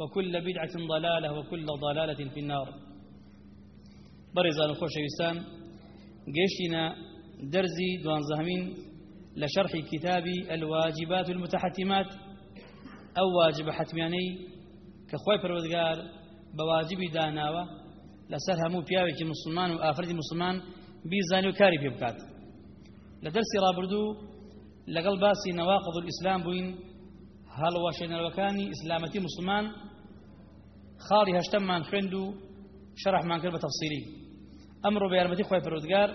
وكل بدعة ضلالة وكل ضلالة في النار. برزان خوش وسام قيشنا درزي دوان زهمين لشرح كتاب الواجبات المتحتمات أو واجب حتمياني كخوي پروردگار بواجب داناوه لەسەر هەموو پیاوێکی مسلمان و ئافرەتی مسلمان بیزانی و کاری پێ بکات لە دەرسی ڕابردوو لەگەڵ باسی بووین هەڵوەشێنەرەکانی ئیسلامەتی مسلمان. خاڵی هەشتممان خوێند و شەرحمان کرد بە تەفسیری ئەمڕۆ بە یارمەتی خۆی پەرۆزگار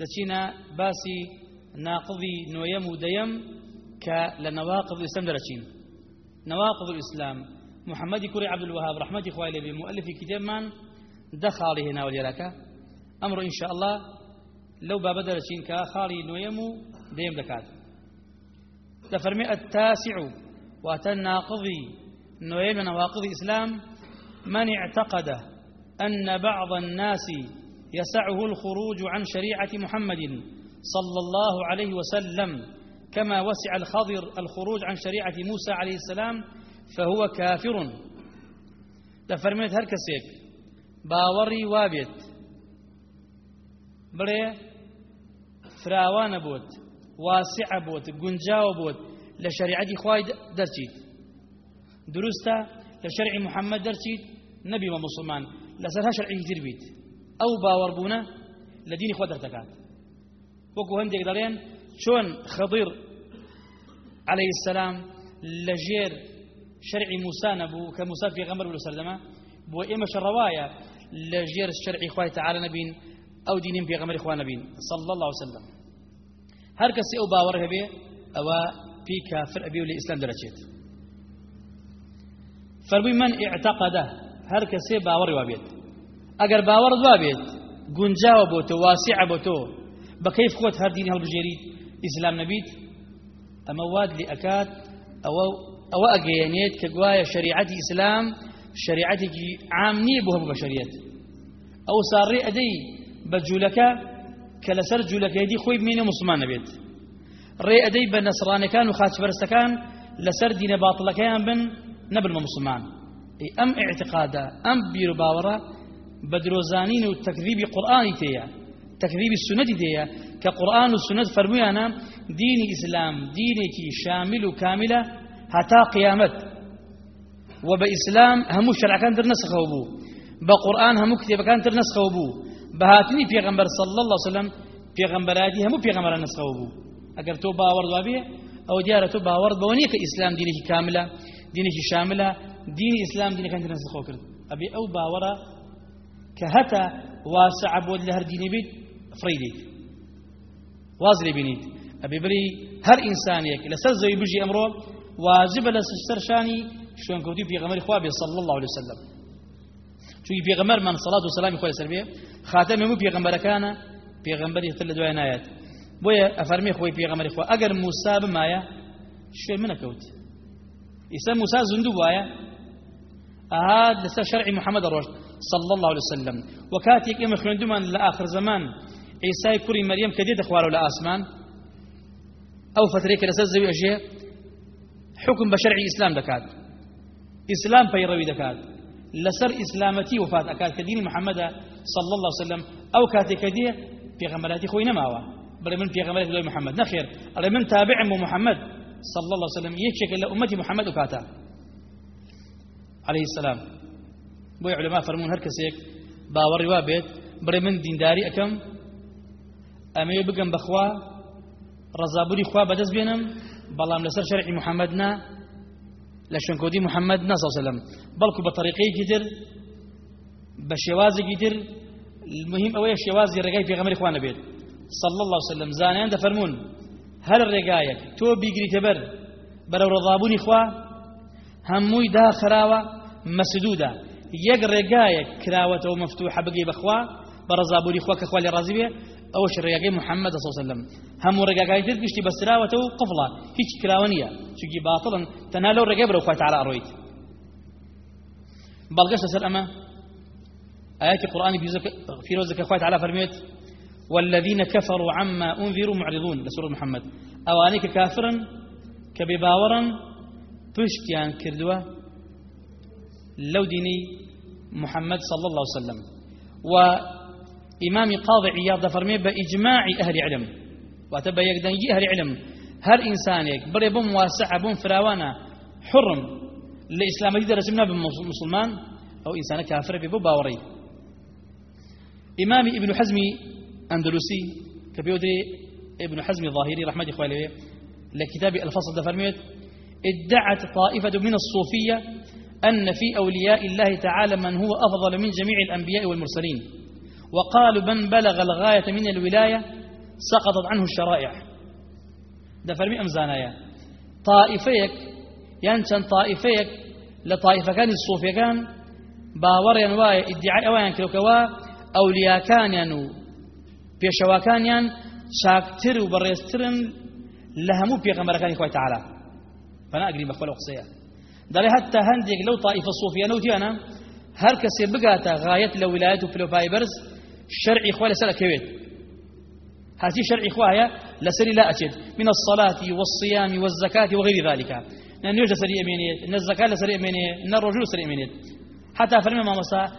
دەچینە باسی ناقضی نوێیەم و دەیەم کە لە نەواقض ئیسلام دەرەچین نەواقض ئیسلام محمدی کوڕی عەبدولوهاب ڕەحمەتی خوای لێبێ مؤلفی کتێبمان دەخاڵی هێناوە لێرەکە ئەمڕۆ الله لەو بابە دەرەچین کە خاڵی نوێم و دەکات دەفەرمێ التاسع واتە ناقضی نوێم لە نواقض إسلام من اعتقد أن بعض الناس يسعه الخروج عن شريعة محمد صلى الله عليه وسلم كما وسع الخضر الخروج عن شريعة موسى عليه السلام فهو كافر. دەفەرمێت هەر کەسێک باوەڕی وابێت بڵێ فراوانە بۆت واسعە بۆت گونجاوە بۆت لە شریعەتی خوای دەرچیت دروستە لە شەرعی محەممەد دەرچیت نەبیمە مسلمان. لەسەر هە شەرعی تر بیت ئەو باوەڕبوونە لە دینی چۆن خەضیر عليه السلام لە ژێر شرعي موسى نبو كموسى في غمر سردما بو إما شروايا لجير الشرعي خواه تعالى نبين أو دينين في غمر إخوان نبين. صلى الله عليه وسلم هر كسي أو باوره بي أو في كافر أبي الإسلام درجات فربي من اعتقده هر كسي باور وابيت أجر باور وابيت گونجاو بوتو واسع بوتو بكيف خوت هر ديني هالبجيريد إسلام نبيت أما واد لأكاد أو أو أجيانيت كجوايا شريعة إسلام شريعة عامني بها بشريات أو صار أدي بجولك كلسر جولك يدي خوي من مسلمان ري أدي بنصران كان وخاتف برستكان لسر دين باطل كان بن نبل مسلمان. أم اعتقادا أم بيرو باورا بدروزانين والتكذيب قرآني تيا تكذيب السنة تيا كقرآن والسنة فرميانا دين إسلام دينك شامل وكاملة هتا قيامت. وبإسلام همو شرع كان در نسخه بو بقرآن همو كتاب كان در نسخه بو بهاتني پیغمبر صلى الله عليه وسلم پیغمبراتي همو پیغمبر نسخه بو. اگر تو باور دوابي أو ديار تو باور بوني كإسلام دينك كاملة دينك شاملة دين إسلام دينك كان در نسخه كرد أبي أو باورا كهتا واسع بود لهر ديني بيت فريديك وازري بنيت أبي بري هر إنسانيك لسزوي بجي أمره واجب لسر شاني شلون كوتي في غمر خوابي صلى الله عليه وسلم. غمر من صلاة وسلام خوي سربيه خاتم مو في غمر كان في غمر يتل دو عنايات بويا أفرمي خوي في غمر خوا أجر موسى بمايا شو من كوت اسم موسى زندو وايا أهاد لسر شرعي محمد الرشد صلى الله عليه وسلم. وكاتيك إما خوێندومان لە آخر زمان عیسای کوڕی مەریەم کە دێتە خوارەوە لە ئاسمان ئەو فترەیە کە لەسەر زەوی ئەژێ حکم بە شەرعی لەسەر ئیسلامەتی وفات کە دینی محەممەدە صلى الله عليه وسلم ئەو کاتێکە دێ پێغەمبەراتی خۆی نەماوە بڵێ من پێغەمبەرێک لای محەممەد نەخێر ئەڵێ من تابعم و محەممەد صلى الله عليه وسلم یەکێکە لە ئومەتی محەممەد و کاتە عليه السلام. بۆی علما فەرمونون هەر کەسێک باوەڕی وا بێت بڕێ من دینداری ئەەکەم ئەمەوێ بگەم بەخوا ڕزابوری خوا بەدەست بێنم بەڵام لەسەر شەرعی محەممەد محەممەد نەسەسەلم بەڵکو بە طریقەیەکی تر بە شێوازێکی تر المهم ئەوەیە شێوازی ڕێگای پێغەمەری خوانە بێت صلى الله عليه وسلم. زانیان دەفەرمونون هەر ڕێگایەک تۆ بیگریتە بەر بەرەو ڕەضابوونی خوا هەمووی داخراوە مەسدودا یەک ڕێگایەک کراوەتەوە مەفتوحە بگەی بەخوا بە ڕزابووری خوا کە خوا لێ ڕازی بێ ئەوەش ڕێگەکەی محەممەد سەسلم هەموو ڕێگاکانی تر گشتی بەستراوەتەوە قفڵە هیچ کراوە نییە چونکی باتڵن تەنا لەو ڕێگەی بەرەو خوای تعالی ئەڕۆیت بەڵگەشت لەسەر آيات القرآن في روزك أخوات على فرميت. والذين كفروا عما أنذروا معرضون. لسورة محمد. أوانيك كافرا. كبباورا. پشتیان کردووە لەو دینی محمد صلى الله عليه وسلم. و إمام قاضي عياض فرمي بإجماع أهل علم. وتبا يقدنجي أهل علم. هر إنسانك بري بم واسع بم فراوانا حرم لإسلام جديد رسمنا بمسلمان أو إنسان كافر ببو باوري. إمام ابن حزم أندلسي كبيودري ابن حزم الظاهري رحمة إخواني لكتاب الفصل ده فرميت ادعت طائفة من الصوفية أن في أولياء الله تعالى من هو أفضل من جميع الأنبياء والمرسلين. وقالوا من بلغ الغاية من الولاية سقطت عنه الشرائع. ده فرمي أمزانايا طائفيك ينشن طائفيك لطائفة كان الصوفية كان باوريا واي ادعاء أوان كلوكوا أولياء كان ينو بيشوا كان ين شاكتر وبريسترن لهمو بيغمبر كان تعالى. فأنا أقري بخوله قصيه داري حتى هنديك لو طائفة الصوفيه نوتي أنا هر كسي بقاتا غاية لولايته في فايبرز شرعي إخوة لسلا كويت هذه شرعي إخوة لسري لا أجد. من الصلاة والصيام والزكاة وغير ذلك. لأن يوجد سري امينيه إن الزكاة لسري إن الرجل سري امينيه حتى فرمي ما مسا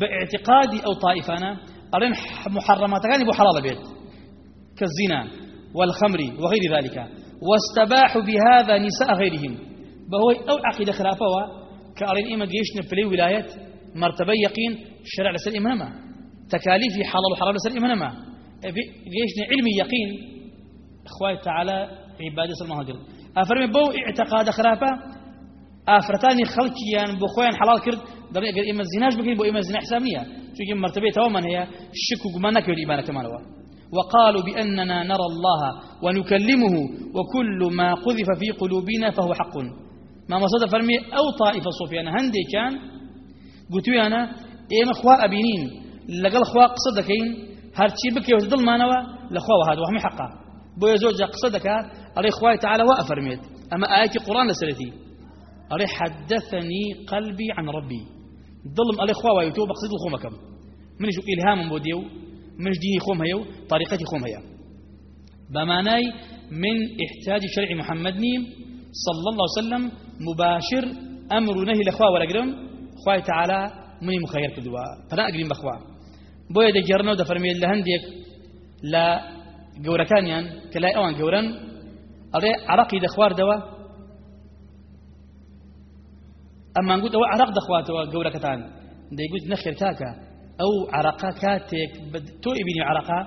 باعتقادي أو طائفانا أرين محرمات كان يبو حلال بيت. كالزنا والخمر وغير ذلك. واستباحوا بهذا نساء غيرهم. بهوي أو عقيدة خلافة كأرين إما جيشنا في ولاية مرتبة يقين الشرع لسر إمامة تكاليف حلال وحرام لسر إمامة جيشنا علمي يقين. إخوائي تعالى عبادة المهاجر أفرمي بو اعتقاد خلافة أفرتاني خلقيان بخوين حلال كرد. دارين أقل إما الزناج بكين بو إما الزنا حسامية شو مرتبة توما هي الشك وقمانك والإيمان كمان هو وقالوا بأننا نرى الله ونكلمه وكل ما قذف في قلوبنا فهو حق. ما مصد فرمي أو طائفة صوفيانا. هندي كان قلت أنا إيما أخوة أبينين. أخوة قصدكين هرشي بكي وتدل ما نوى لأخوة وهذا وهم حقا. بو يزوج قصدك أري أخوة تعالى وأفرميت أما آية القرآن لسلتي. أري حدثني قلبي عن ربي. ظلم أري ويتوب قصد الخومكم من يشوف إلهام بوديو؟ مش ديني خوم هيو؟ طريقتي خوم هيا. بمعنى من إحتاج شرع محمد نيم صلى الله عليه وسلم مباشر أمر نهي لأخوة ولا قرم. خواه تعالى مني مخير كدوا. فلا أقرم بأخوة. بويا دا جرنا ودا فرمي اللي هنديك لا قوركانيان كلا أوان قوران أري عرقي دخوار دوا. أما نقول أو عرق دخواتوا قوركتان دا يقول نخير كاكا. ئەو عراقا کاتێک تۆ ئبینی عراقا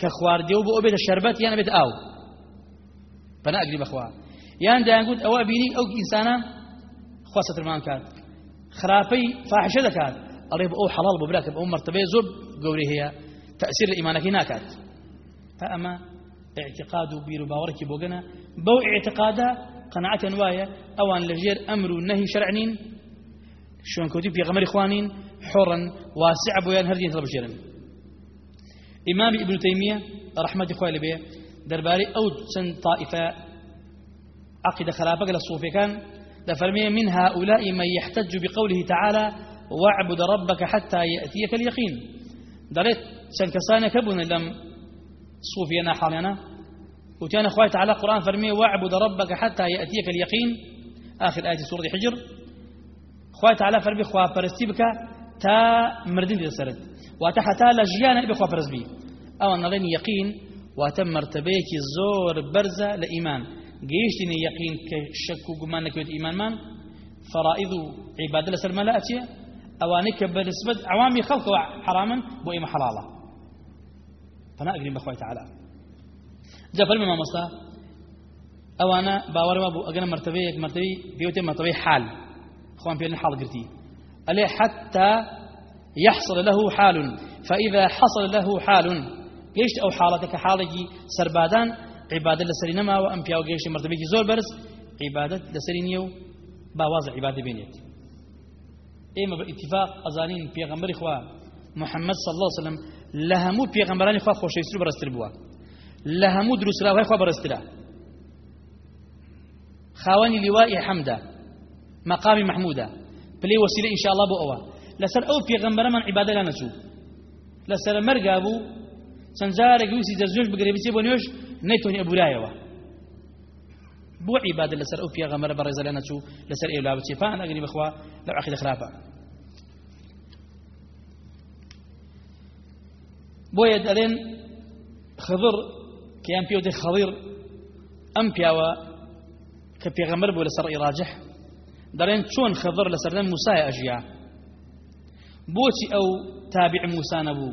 کە خواردێ و بۆ ئەو بێتە شەربەت یان بێت ئاو بەنا ئەگری بەخوا یان دایانگوت ئەوە بینی ئەو ئینسانە خوا سەترمان کات خراپەی فاحشە دەکات ئەڵێ بە ئەو حەڵال بۆ براکە ئەو مرتبەیە زۆر گەورەی هەیە تەسیر لە ئیمانەکەی ناکات فأما اعتقاد بير باورك بوغنا بو اعتقادا قناعة واية أوان لجير أمر نهي شرعنين شون كوتي في غمر اخوانين حرا واسع بويان هردين طلب شيرن. إمام ابن تيمية رحمة إخوة به درباري أو سن طائفة عقد خلافة للصوفي كان دفرمي من هؤلاء من يحتج بقوله تعالى واعبد ربك حتى يأتيك اليقين. دلت شن كسانة كبن لم صوفينا حالنا. وكان أخوات على قرآن فرمي واعبد ربك حتى يأتيك اليقين. آخر آية سورة حجر. أخوات على فرمي خواه فرستي بك تا مردين دي سرد. واتحتا لجيانا بخوا فرز بي أو أن يقين واتم مرتبيك زور برزة لإيمان. قيشتني يقين كشك وقمان لك إيمان مان فرائض عبادة لسر ملائتي أوانك بالنسبة عوامي خلق حراما بو إيما حلالا فنا أقرم بخوة تعالى فلما ما مصا أوانا باور ما بو أقنا مرتبة مرتبة بيوتي مرتبة حال. خوان بيوتي حال قرتي. ألي حتى يحصل له حال. فإذا حصل له حال ليش أو حالتك حالك سربادان عبادة لسري نما وأنبياء وقيش مرتبة زور برز عبادة لسري نيو باواز عبادة بينيت. إما باتفاق أزانين بيغمبر إخوة محمد صلى الله وسلم لهمو بيغمبران إخوة خوش يسر برستر بوا. لهمو دروس لا إخوة برستر خاواني لواء حمدا مقام محمودا بلي وسيلة إن شاء الله بو أوا. لسر أو بيغمبر من عبادة لا نسو. لسر مرقابو سنجارك يوسي دزوش بقريبي سيبو نيوش نيتوني أبو لايوه بو عبادة لسر أو فيها غمر برز لنا شو لسر إيه لا بتشي فأنا أقري بخوا لو أخذ خلافة بو يدلين خضر كيان بيو دي خضير أم بياوا كبي غمر بو لسر راجح. دلين شون خضر لسر لن موسى أجيا بوتي أو تابع موسى نبو.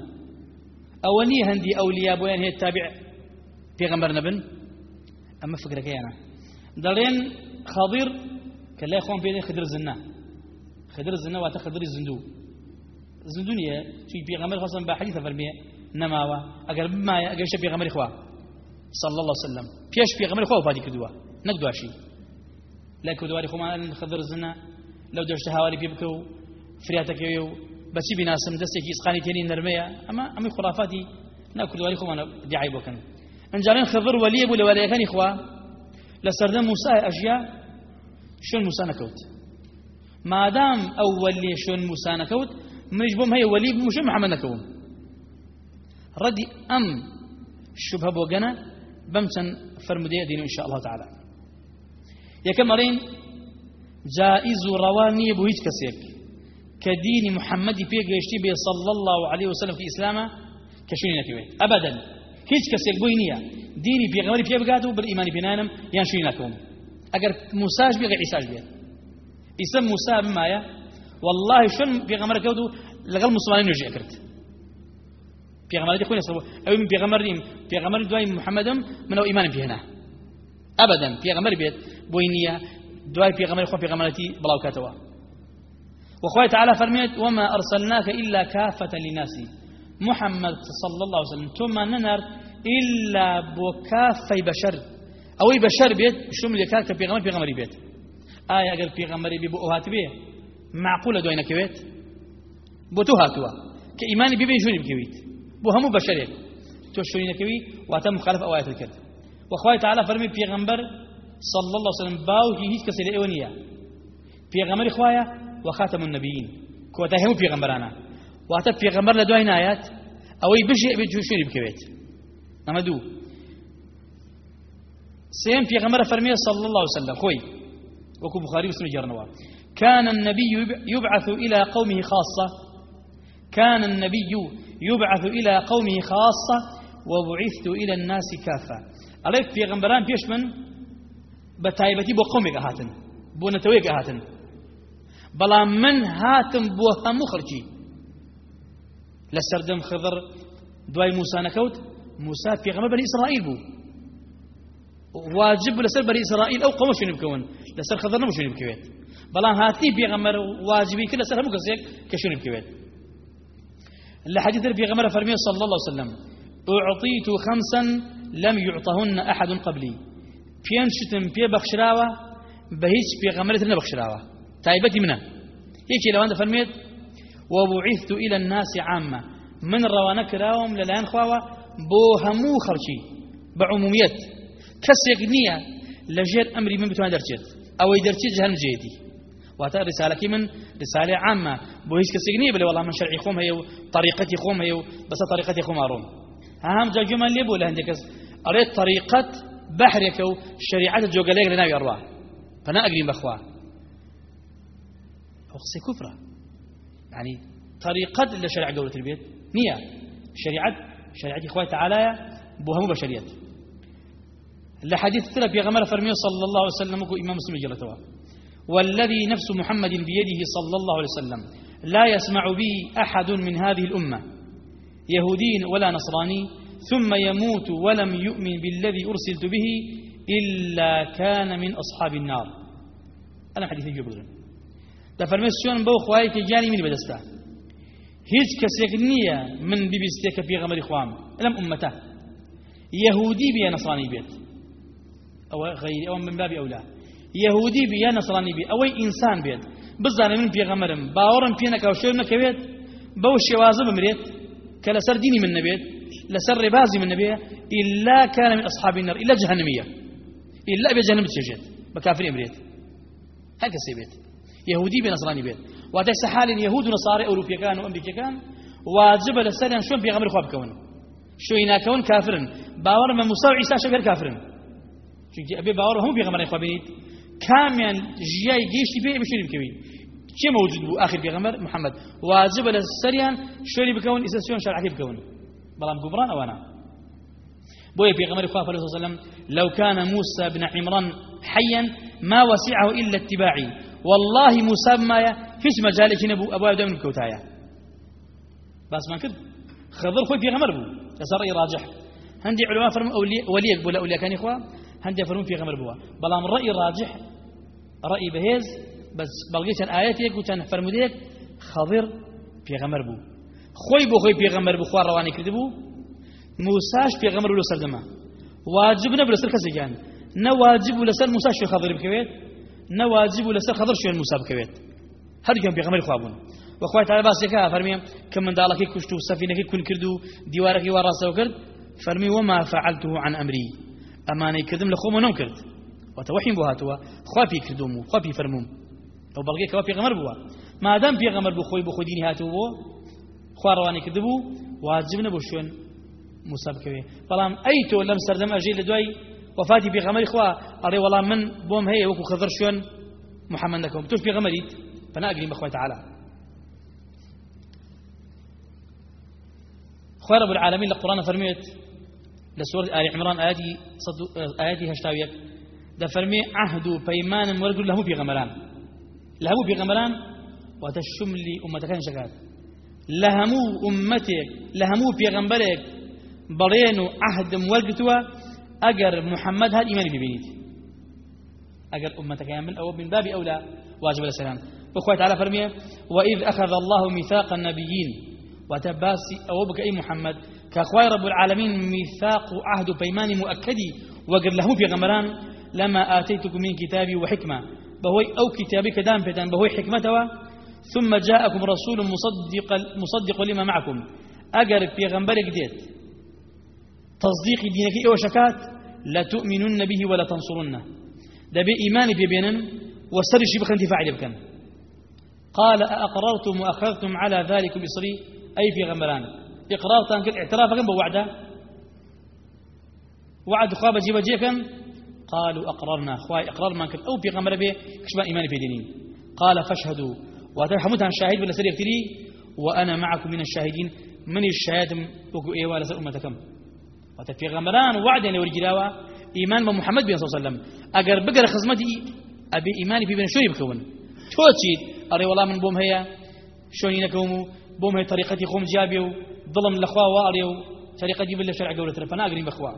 أو ني هندي أولياء بوين هي تابع بيغمبر دلين خضير كلا يخون بين خضر الزنا خضر الزنا واتا خضر الزندو زندونية في بيغمر خاصة بحديث فرمية. نماوا. أقل بما أقل بيغمر إخوة صلى الله عليه وسلم. بيش بيغمر إخوة وفادي كدوا نقدوا شيء لا كدواري خما خضر الزنا لو درشت هواري بيبكو فرياتك يو بس بناسم دستك إسقاني تاني نرمية أما أما خرافاتي لا كدواري خما دعاي بوكن انجارين خضر ولي أبو لولي كان إخوة موسى أجيا شون موسى نكوت ما دام لي شون موسى نكوت منش بوم هي ولي مش محمد نكوم ردي أم شبه بوغنا بمسن فرمدي دين إن شاء الله تعالى يا كمرين جائز رواني هيج كسيك كدين محمد بيك يشتي بي صلى الله عليه وسلم في إسلامه كشوني نكوي أبدا هيج كسيك ديني في غمري في بقاتو بالإيمان في نانم ينشري لكم أجر موساش بيغ عيساش بيه اسم موسى بمايا والله شن في غمر كودو لغل مسلمين يرجع كرت في غمر دي خويا صبوا أو من في غمر في غمر دواي محمد من أو إيمان في هنا أبدا في غمر بيت بوينية دواي في غمر خو في غمرتي بلاو كاتوا وخوي تعالى فرميت وما أرسلناك إلا كافة للناس. محمد صلى الله عليه وسلم ثم ننر إلا بكافي بشر. أو بشر بيت شمل كاك بيغمر بيغمري بيت. آية أقل بيغمري بيبو هات بيه. معقولة دوينة كويت بوتو هاتوا. كإيماني بيبي شوني بكويت بو همو بشريك تو شوني كوي واتم مخالف أو آية الكرد. وأخوي تعالى فرمي بيغمبر صلى الله عليه وسلم باو هي هيك كسر إيونيا بيغمر إخوايا وخاتم النبيين. كوتا همو بيغمبرانا. واتت بيغمبر لدوين آيات. أو يبجي بيجوشوني بكويت نمدو سيم في غمرة فرمية صلى الله عليه وسلم. خوي وكو بخاري وسلم جرنوا. كان النبي يبعث إلى قومه خاصة. كان النبي يبعث إلى قومه خاصة وبعثت إلى الناس كافة. عليك في غمبران بيش من؟ بتايبتي بو هاتن. بو نتويك هاتن. بلا من هاتن بو همو خرجي لسردم خضر دواي موسى نكوت موسى في غمر بني إسرائيل بو. واجب لسر بني إسرائيل أو قوم شنو بكون؟ لسر خضرنا مش شنو بكويت. بلان هاتي بيغمر واجبي كل سر هم كسيك كشنو بكويت. الحديث غمر فرمي صلى الله عليه وسلم أعطيت خمسا لم يعطهن أحد قبلي. بيان شتم بخشراوة بهيش بيغمرت لنا بخشراوة. تايبتي منها هيك لو أنت فرميت وبعثت إلى الناس عامة. من روانك راوم للآن خواوة بۆ هەموو خەڵکی بە عمومیت. کەسێک ژێر ئەمری من بتوان دەرچێت. ئەوەی دەرچێت جەهەنم جێتی واتە رسالەکی من رسالة عامة بۆ هیچ کەسێک نییە بڵێ وەڵام من شەرعی خۆم هەیە و طریقەتی خۆم هەیە و بەسە طریقەتی خۆم ئاڕۆم. هەم جاگوێمان لێ بۆ لە هەندێک کەس. ئەڵێ طریقەت و شریعەتە جۆگەلەیەک لە ناوی ئەڕوا. فەنا ئەگرین بەخوا. ئەو يعني طريقة لشريعة قولة البيت نية شريعة شريعة إخوة تعالى بوهم بشريات لحديث ترى في غمر فرمية صلى الله عليه وسلم وكو إمام مسلم جلتوا والذي نفس محمد بيده صلى الله عليه وسلم لا يسمع به أحد من هذه الأمة. يهودي ولا نصراني ثم يموت ولم يؤمن بالذي أرسلت به إلا كان من أصحاب النار. أنا حديث جبريل دفرمي شلون بو خوايك جاني من بدستا هيج كسيك نية من بيبستيك في غمر إخوام لم أمته يهودي بي نصراني بيت أو غير أو من باب أولى يهودي بي نصراني بي أو إنسان بيت بزاني من في غمرم باورم فينك أو شو نكبيت بو شوازب مريت كلا ديني من نبيت لسر ربازي من نبيه إلا كان من أصحاب النار إلا جهنمية. إلا أبي جهنم تشجت بكافر أمريت هكذا سيبيت يهودي بنصراني بيت واتيس حال يهود ونصارى أوروبيا كان وأمريكا كان واجب لسريان شون في غمر خواب كون؟ شو كون؟ كافرن. باور من مساوي عيسى شبه كافرن؟ شو أبي باور هم في غمر خواب بنيت كاميان جياي جيشتي بيه بشير بكوي شي موجود بو؟ آخر في غمر محمد. واجب لسريان شو بكون؟ إساسيون شرعتي بكون؟ بلام قبران أو أنا؟ بوي في غمر خواب عليه والسلام لو كان موسى بن عمران حيا ما وسعه إلا اتباعي. والله موسى مايا فيش مجالك نبو أبو أبدا من كوتايا. بس ما كد. خضر خوي في غمر بو. يصير راجح. هندي علماء فرموا أولي وليك بولا أولياء كان إخوة. هندي فرموا في غمر بوا بلام الرأي الراجح رأي بهيز بس بلغيت الآيات يك وكان فرموا ديك. خضر في غمر بو. خوي بو خوي في غمر بو. خوار رواني كذبو موساش في غمر بلو سردما واجبنا بلو سر كسي كان نواجب لسر موسى شو خضر بكويت نواجب لسر خضر شو بكويت هر كان في غمر خوابون وخوای تعالی باس یکا فرمی کم من دالکی کشتو سفینه کن کردو دیوارکی وراسه کرد فرمی وما فعلته عن امری امانه کردم لخوم نم کرد. وتوحي بو هاتوا خوابي كردومو خوابي فرموم أو بلغي كوا پیغمبر بوا ما دام پیغمبر بو خوي بو خو ديني هاتو بو خوارواني كدبو واجب نبو شون مسابقه بلام ايتو لم سردم أجي لدوي وفاتي پیغمبر خوا اري والله من بوم هي وكو خضر شون محمد لكم توش پیغمبريت اقري بخوي تعالى. خوار رب العالمين لقرآن فرميت لسورة آل عمران آياتي آياتي هشتاوية. ده فرمي عهد بيمان ورقل له في غمران له في غمران وتشم لي أمتك شكات لهمو أمتك لهمو في غمبرك برينو عهد مورقتوا أجر محمد هذا إيمان ببينيت أجر أمتك من أو من باب أولى واجب السلام. وأخوة تعالى فرمي وإذ أخذ الله ميثاق النبيين. وتباسي أو بك أي محمد كأخوي رب العالمين ميثاق عهد بيمان مؤكدي. وقر له في غمران لما آتيتكم من كتابي وحكمة. بهوي أو كتابي كدام بدان بهوي حكمته. ثم جاءكم رسول مصدق مصدق لما معكم. أجر في غنبرك ديت. تصديق دينك إيه وشكات لا تؤمنن به ولا تنصرنه. بإيمان في بينن وسرش بخنتي فاعل بكن. قال أقررتم وأخذتم على ذلك بصري؟ أي في غمران. إقرار تنكر اعتراف كم بوعده وعد خواب جيب جيكم قالوا أقررنا. خواي إقرار ما كنت أو في غمر به كشبا إيمان في دينين. قال فاشهدوا. وتحمدها الشاهد ولا تري وأنا معكم من الشاهدين. من الشهاد وكو إيوا لسر أمتكم. وتفي غمران وعد يعني والجلاوة إيمان بمحمد بن صلى الله عليه وسلم. أقر بقر خزمتي أبي إيماني في بن شوي بكون توتشي أري والله من بوم هي شوني نكومو. بوم هي طريقتي خوم جابي ظلم الاخوه واري طريقتي بالله شرع قولة رفنا. اقري بخوا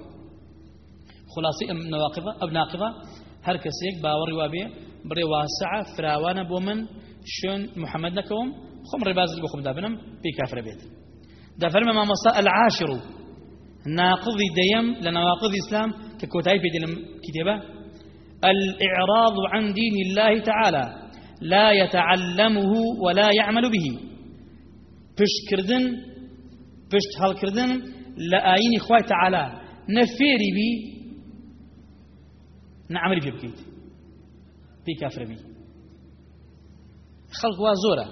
خلاصي نواقضة. أب ناقضة. هر كسيك باوري وابي بري واسعة. فراوانا بومن. شون محمد نكوم. خم رباز اللي بخم دابنم في كافر بيت. دافر ما مصا العاشر. ناقض ديم لنواقض الإسلام ككوتاي في دلم كتابة. الإعراض عن دين الله تعالى. لا يتعلمه ولا يعمل به. پشتکردن پشت هەڵکردن لە ئاینی تەعالا. نەفێری بی نەعملی پێ بکەیت. پێی کافرە بی. خەڵک وا زۆرە.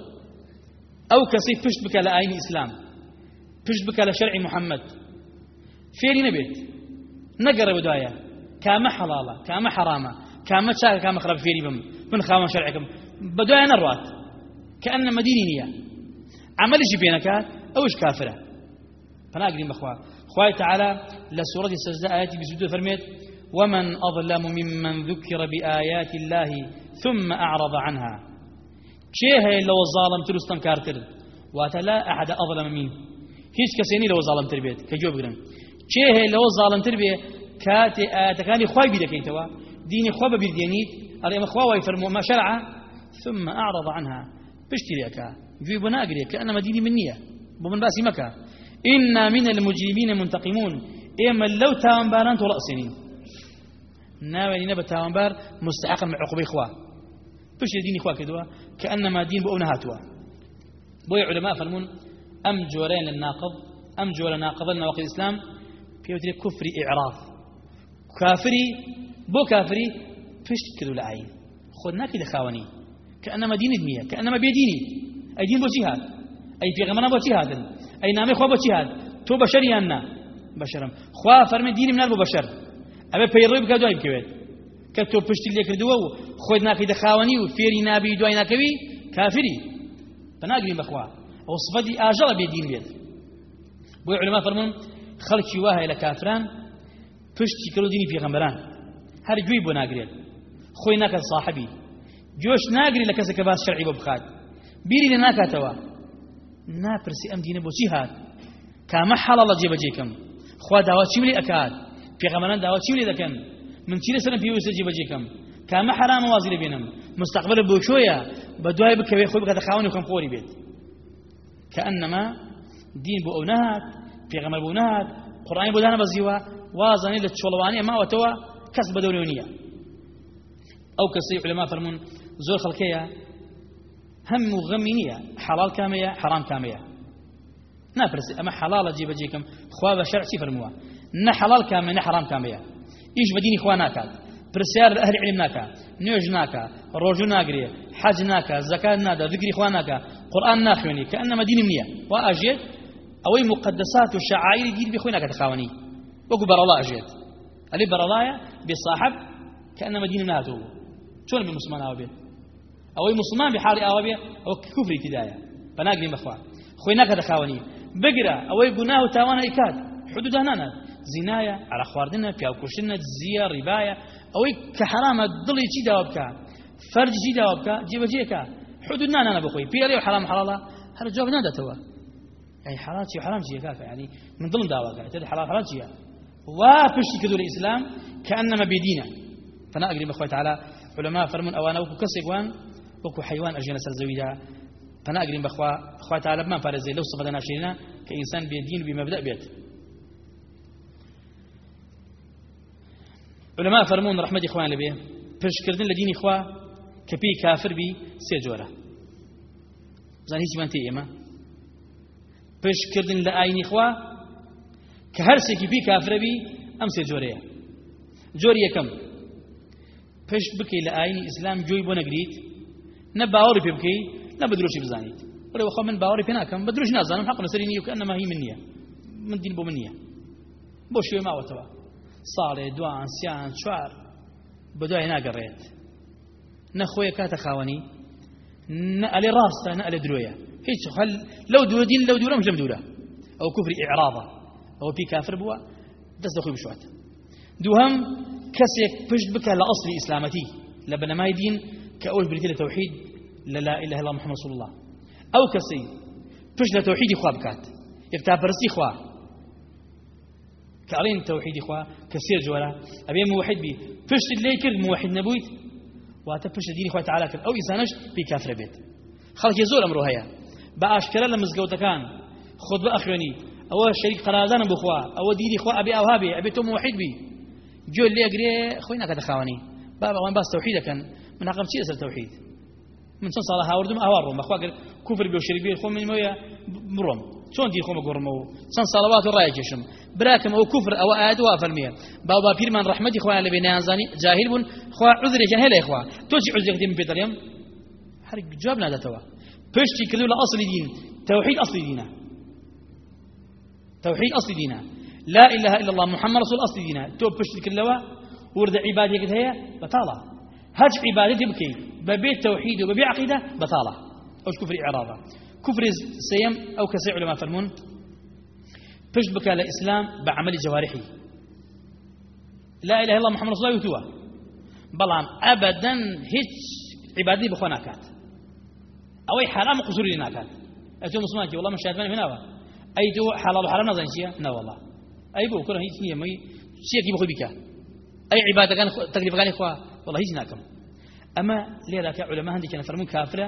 ئەو کەسی پشت بکە لە ئاینی ئیسلام. پشت بکە لە شەرعی محەممەد. فێری نەبێت. نەگەڕە بدایە کامە حەڵاڵە کامە حرامە کامە فێری بم. من خاوەن شەرعەکەم بەدوایە نەڕات کە ئەنە مەدینی نییە عملشی پێنەکات ئەوش کافرە فناقرين بخوا خواه تعالى لسورة السجدة آيات بسجدة فرميت ومن أظلم ممن ذكر بآيات الله ثم أعرض عنها. هي لو الظالم ترستم كارتر واتلا أحد أظلم منه. هیچ کەسێنی لەوە زاڵمتر بێت کە جۆ بگرن چێ هەیە لەوە زاڵمتر بێ کاتێ ئاەتەکانی خی بیدەکەیتەوە دینی خوا بەبیردێنیت ئەڵێ خواوای فەرمو ما شرع ثم أعرض عنها. پشتی لێکە گوێی بۆ ناگرێت کە ئەنەمە دینی من نییە بۆ من باسی مەکە إنا من المجرمين منتقمون. إما لو تاوانباران طول أسنين ناوي نبى تاوانبار مستحقا من عقوبة إخوة. بش دين إخوة كدوا. كأنما دين بأونا هاتوا. بوي علماء فرمون أم جورين للناقض. أم جور ناقض نواقض الإسلام. في وتر كفر إعراض. كافري. بو كافري. فش كدو العين. خذنا كده خاوني كأنما دين دمية كأنما بيديني أي دين بو جهاد أي في غمنا بو جهاد أي نامي خوا بو جهاد. تو بشر يانا بشرم. خوا فرمي ديني من بو بشر. أبي بيروي بكا دواي بكويت كتو پشتی لێ کردووە و خۆت ناکەی دەخاوەنی و فێری نابی دوای ناکەوی کافری. بەناگرین بەخوا ئەو سفەتی ئاژەڵە بێدین بێت بۆی علما فەرمون خەڵکی وا هەیە لە کافران پشتی کرد و دینی پێغەمبەران هەر گوێی بۆ ناگرێت خۆی ناکات صاحبی. جۆش ناگری لە کەسێکە باس شەرعی بۆ بخات. بیری لە ناکاتەوە. ناپرسی ئەم دینە بۆچی هات؟ کامە حەڵەڵە جێبەجێکەم. خوا داوا چی ولی ئەکات؟ پێغەمەران داوا چی ولی دەکەن؟ من چی لەسەرم پێویستە جێبەجێکەم؟ کامە حرامە وازی لەبێنم مستەقبلە بۆ شۆیە بە دوای بکەوێ خۆی بکاتە خاوەنی خەم خۆری بێت. کەئەنەما دین بۆ ئەو نەهات پێغەمەر بۆ نەهات قڕانی بۆ دانە بەزیوە وازانێت لە چۆڵوانێ ماوەتەوە کەس بەدەونێ نییە ئەو کەسی علما فەرمونون زۆر خەڵکەیە. هەموو غەمی نییە. حەڵال کامەیە حەرام کامەیە. ناپرسی ئەمە حەڵالە جێبەجێکم خوا بە شەرعی فەرمووە نە حەڵال کامە نە حەرام کامەیە. ئیش بەدینی خوا ناکات. پرسیار لە هەر علم ناکە نوێژ ناکە ڕۆژوو ناگرێ حەج ناکە زەکات نادا ذکری خوا ناکە قورآن ناخوێنی کە ئەنەمە دینم نییە. وا ئاژێت ئەوەی مقدسات و شعائری دین بخوێ ناکە تخاوەنی وەکو بەرەڵا ئاژێت. ئەلی بەرەڵایە بێ صاحب کە ئەنەمە دینم ناتوو چۆن بێ مسلمانەوە بێت؟ ئەوەی مسلمان بحاڵی ئاوا بێ ئەوە کوفری تدایە بەناگرین بەخوا خۆی ناکە تەخاوەنی بگرە ئەوەی گوناه و تاوانە ئیکات حدودا نانات زینایە عرە خواردنە پیاوکوشتنە زیە ڕیبایە ئەوەی کە حرامە دڵی چی داوا بکە؟ فەرجی چی داوا بکە؟ جێبەجێکە حدود نانە بخۆی. پێڵێ و حرام حڵاڵە هەر جواب نادەتەوە يعني حلال شي حرام شي كافة يعني من ضمن دعوة كافة حلال حرام شي وفشي كذو الإسلام كأنما بيدينا فأنا أقري بأخوة تعالى علماء فرمون أوانا وكو كسي وان وكو حيوان أجينا سرزويدا فأنا أقري بأخوة أخوة تعالى ما فارز زي لو صفدنا شيرنا كإنسان بيدين بمبدأ بيت. علماء فرمون رحمة إخوان دینی خوا کە پێی کافر بی سێ جۆرە زان لە ئاینی خوا کە هەرسێکی پێی کافرە بی ئەم سێ جۆرەیە جۆری یەکەم پشت بکەی لە ئاینی ئیسلام جۆی بۆ نەگریت نە باوەڕی پێ بکەی نە بە درۆشی بزانیت من باوەڕی پێ ناکەم بە درۆژ نازانم حەق لەسەری نیە کە ئەنەما هی من نییە من دین بۆ من نییە بۆ شوێ ماوەتەوە ساڵێ دوان سیان چوار. بەدوای ناگەڕێت نەخۆیە کاتە خاوەنی نە ئەلێ ڕاستە نە ئەلێ درۆیە هیچ هەل لەو دوورە دین لەو دوورە مژەم دوورە ئەو کوفری ئیعراضە ئەوە پێی کافر بشوات. دووهەم کەسێک پشت بکە لە ئەسلی ئیسلامەتی لە بنەمای دین لە تەوحید لە لا إله إلا محمد رسول الله. ئەو کەسەی پشت لە تەوحیدی خوا بکات یەکتاپەرستی خوا كأرين توحيد إخوة كثير جورا أبي موحد بي فشت اللي كرد موحد نبويت. واتا فشت دين إخوة تعالى كرد أو إنسانش بي كافر بيت. خلق يزور أمره هيا. بأشكال لما مزقوت كان. خذ بأخواني أو شريك قرازان بخوا أو دين إخوة أبي أو هابي أبي تو موحد بي. جو اللي أقري خوينا كذا خواني بابا وين باس توحيد كان. من أقام شيء أسر توحيد. من صن صلاة هاوردم؟ أهوارهم أخوا كفر بيو شريك بي خو من مويا بروم. چۆن دی خۆمە گۆڕمەوە چەند ساڵەوات و ڕایکێشم براکەم ئەو کوفر ئەوە ئاەت وا فەرمیە باوبا پیرمان ڕحمەتی خۆیان لەبێ نەیانزانی جاهل بوون خوا عذرێکیان هەیە خوا تۆ چی عذرێک دێم پێ دەڵێم هەر جواب نادەتەوە پشتی کردو لە ئەسلی دین. توحید ئەسلی دینە توحید ئەسلی دینە لا إله إلا الله محمد رسول أصل دينا تو بشت كلوا ورد عبادية قد هي بطالة هج عبادتي بكي ببيت توحيد وببيع عقيدة بطالة. أو كفر إعراضة. كفر سيم أو كسي علماء فرمون. بش بك الإسلام بعمل جوارحي. لا إله إلا الله محمد رسول الله يتوى. بلان أبدا هيج عبادتي بخوانا كات أو أي حرام قصوري لنا كات أتو مسلمان والله مش شاهدمان هنا أي تو حلال وحرام نظن شيء؟ لا والله. أي بو هيج هي مي. شيء كي بخوي بك؟ أي عبادة كان تقريبا كان إخوة؟ والله هيج ناكم أما ليه ذاك علماء عندي كان فرمون كافرة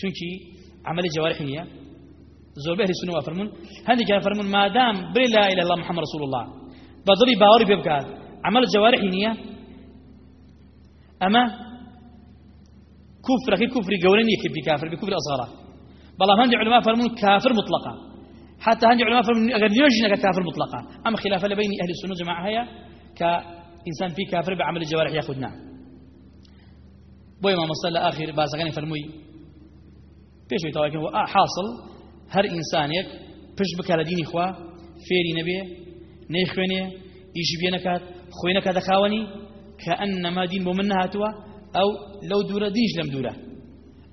چونكي عمل جوارح نية زور به السنة وفرمون هندي كان فرمون ما دام لا إله الله محمد رسول الله. بضري باوري بيبكار عمل جوارح أما كفر كي كفر قولني كبي كافر بكفر أصغره بلا هندي علماء فرمون كافر مطلقا. حتى هندي علماء فرمون أجر يوجنا كافر مطلقا. أما خلاف بين أهل السنة جماعة هي كإنسان في كافر بعمل الجوارح ياخذنا بوي ما مصلى آخر بازغاني فرموي. بيش بيتواكن حاصل. هر إنسانيك پشت بك على ديني خوا فيري نبي نيخويني إيش بينكات خوينك خاوني كأنما دين بمنها توا أو لو دورة دينش لم دورة.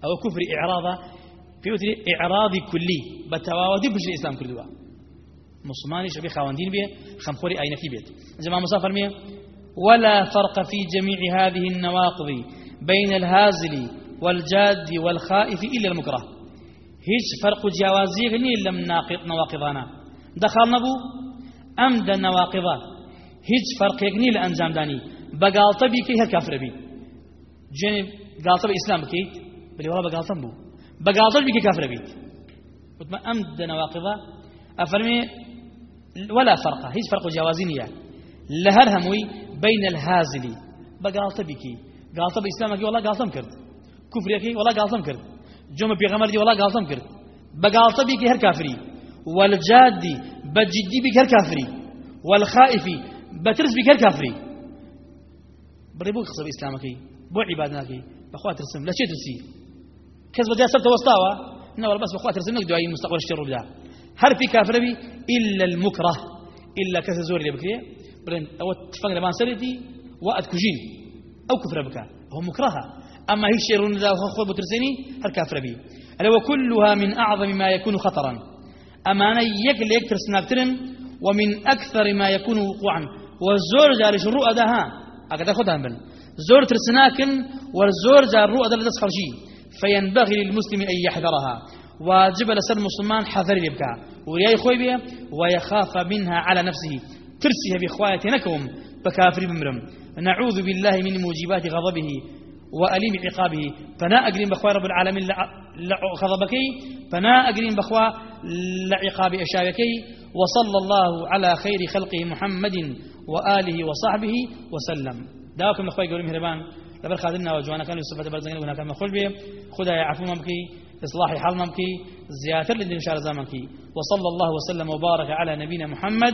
أو كفر إعراضة في إعراضي كلي بتواودي بش الإسلام كردوا مسلماني شبي خاون دين بيه خمخوري أين في بيت جماعة مسافر مية ولا فرق في جميع هذه النواقض بين الهازل والجاد والخائف إلا المكره. هيش فرق جوازي غني لم ناقض نواقضانا. دخل نبو؟ أم دا نواقضا. هيش فرق يغني لأنجام داني بقالطة بي كي هر كافر بي جانب قالطة بإسلام بكيت بلي والله بقالطة بو بقالطة بي كي كافر بيت قلت ما أم دا نواقضا أفرمي ولا فرق. هيش فرق لهر هموي بين الهازل. بقالطة بكي قالطة بإسلامك والله قالطة كرد كفريكي والله قالطة كرد جمع بيغمر دي والله قالطة كرد بقالطة بكي هر كافري والجادي بجدي بك هر كافري والخائفي بترس بك هر كافري بري بو خصب إسلامكي بو عبادناكي بخوات رسم لا شيء ترسي كذب دي أسبت وسطاوة إنه والله بس بخوات رسم لك دعائي مستقبل الشر بدا. هر في كافر بي إلا المكره إلا كذا زور اللي بكري برين أو تفنق لبان سردي وقت أو كفر بك. هو مكرهة أما هي الشيرون ذا خذ بترسيني هل كافر بي. ألا وكلها من أعظم ما يكون خطرا. أمانة يكل يكتر سناكترن ومن أكثر ما يكون وقوعا. والزور جار الرؤى ده ها. أكد أخذها بل. زور ترسناكن والزور جار الرؤى ده لتسخر شيء فينبغي للمسلم أن يحذرها. واجب لسر المسلمان حذر يبكى ويا خوي بها ويخاف منها على نفسه. ترسيها بإخواتي نكهم بكافر بمرم. نعوذ بالله من موجبات غضبه وأليم عقابه. فنا أقرين بخوا رب العالمين لغضبكي فنا أقرين بخوا لعقاب أشابكي وصلى الله على خير خلقه محمد وآله وصحبه وسلم. داوكم لأخوي قولي مهربان. لبر خادمنا وجوانا كانوا يصفة برزنين وهنا كان مخول خدا يعفو ممكي إصلاح حال ممكي زيادة لدين شار زامنكي وصلى الله وسلم وبارك على نبينا محمد